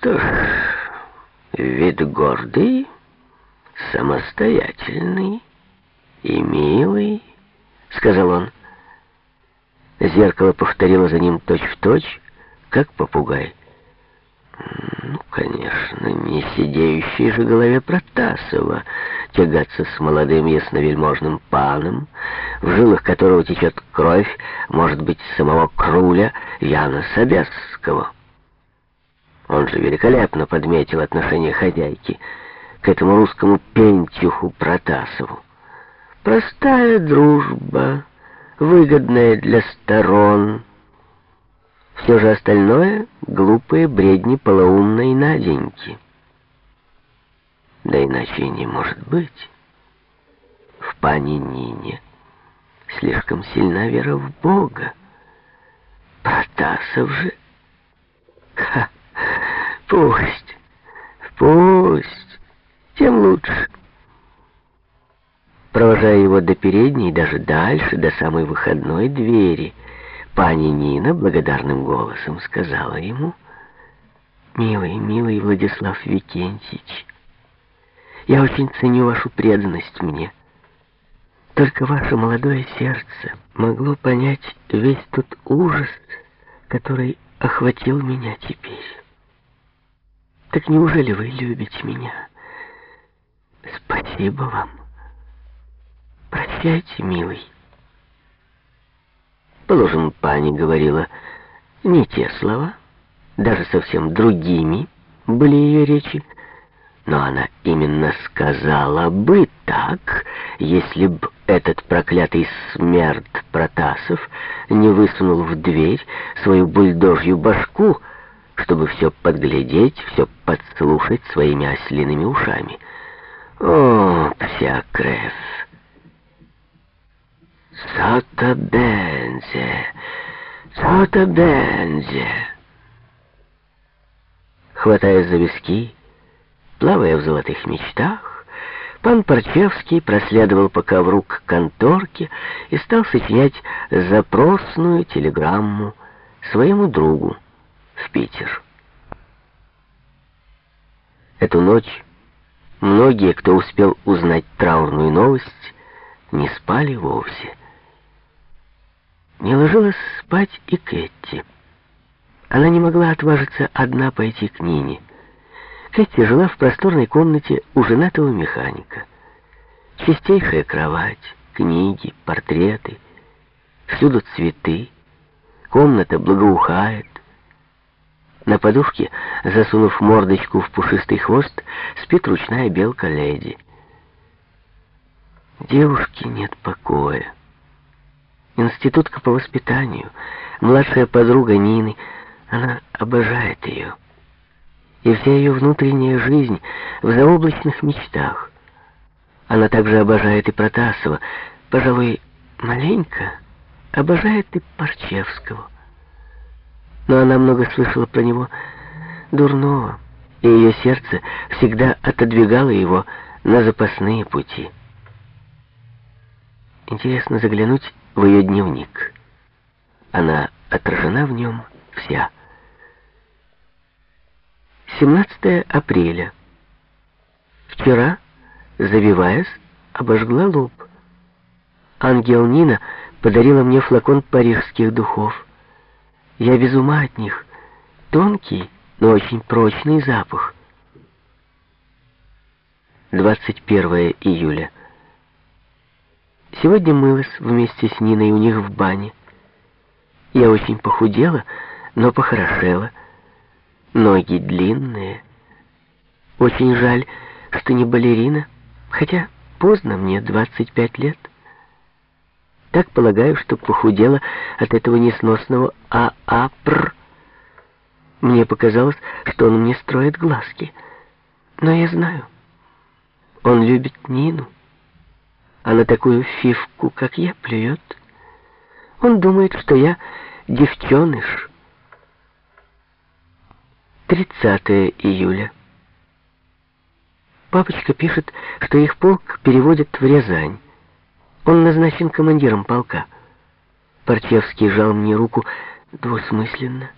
что ж, вид гордый, самостоятельный и милый, сказал он. Зеркало повторило за ним точь-в-точь, точь, как попугай. Ну, конечно, не сидеющей же голове Протасова тягаться с молодым ясновельможным паном, в жилах которого течет кровь, может быть, самого Круля Яна Собесского. Он же великолепно подметил отношение хозяйки к этому русскому пентюху Протасову. Простая дружба, выгодная для сторон, все же остальное — глупые бредни полоумной Наденьки. Да иначе и не может быть. В пане Нине слишком сильна вера в Бога. Протасов же... Пусть, пусть, тем лучше. Провожая его до передней, даже дальше, до самой выходной двери — Пани Нина благодарным голосом сказала ему, «Милый, милый Владислав Викентьевич, я очень ценю вашу преданность мне. Только ваше молодое сердце могло понять весь тот ужас, который охватил меня теперь. Так неужели вы любите меня? Спасибо вам. Прощайте, милый». Положим, пани говорила не те слова, даже совсем другими были ее речи, но она именно сказала бы так, если б этот проклятый смерть Протасов не высунул в дверь свою бульдожью башку, чтобы все подглядеть, все подслушать своими ослиными ушами. О, кровь! «Сото Бензе! Сото Бензе!» Хватая за виски, плавая в золотых мечтах, пан Парчевский проследовал по ковру к конторке и стал сочинять запросную телеграмму своему другу Питер. Эту ночь многие, кто успел узнать траурную новость, не спали вовсе. Не ложилась спать и Кэти. Она не могла отважиться одна пойти к Нине. Кэти жила в просторной комнате у женатого механика. Чистейшая кровать, книги, портреты, всюду цветы. Комната благоухает. На подушке, засунув мордочку в пушистый хвост, спит ручная белка леди. Девушке нет покоя. Институтка по воспитанию, младшая подруга Нины, она обожает ее. И вся ее внутренняя жизнь в заоблачных мечтах. Она также обожает и Протасова, пожалуй, маленько обожает и Парчевского. Но она много слышала про него дурного, и ее сердце всегда отодвигало его на запасные пути. Интересно заглянуть в ее дневник. Она отражена в нем вся. 17 апреля. Вчера, завиваясь, обожгла лоб. Ангел Нина подарила мне флакон парижских духов. Я без ума от них. Тонкий, но очень прочный запах. 21 июля. Сегодня мылась вместе с Ниной у них в бане. Я очень похудела, но похорошела. Ноги длинные. Очень жаль, что не балерина, хотя поздно, мне 25 лет. Так полагаю, что похудела от этого несносного ААПР. Мне показалось, что он мне строит глазки. Но я знаю, он любит Нину а на такую фивку, как я, плюет. Он думает, что я девченыш. 30 июля. Папочка пишет, что их полк переводят в Рязань. Он назначен командиром полка. Парчевский жал мне руку двусмысленно.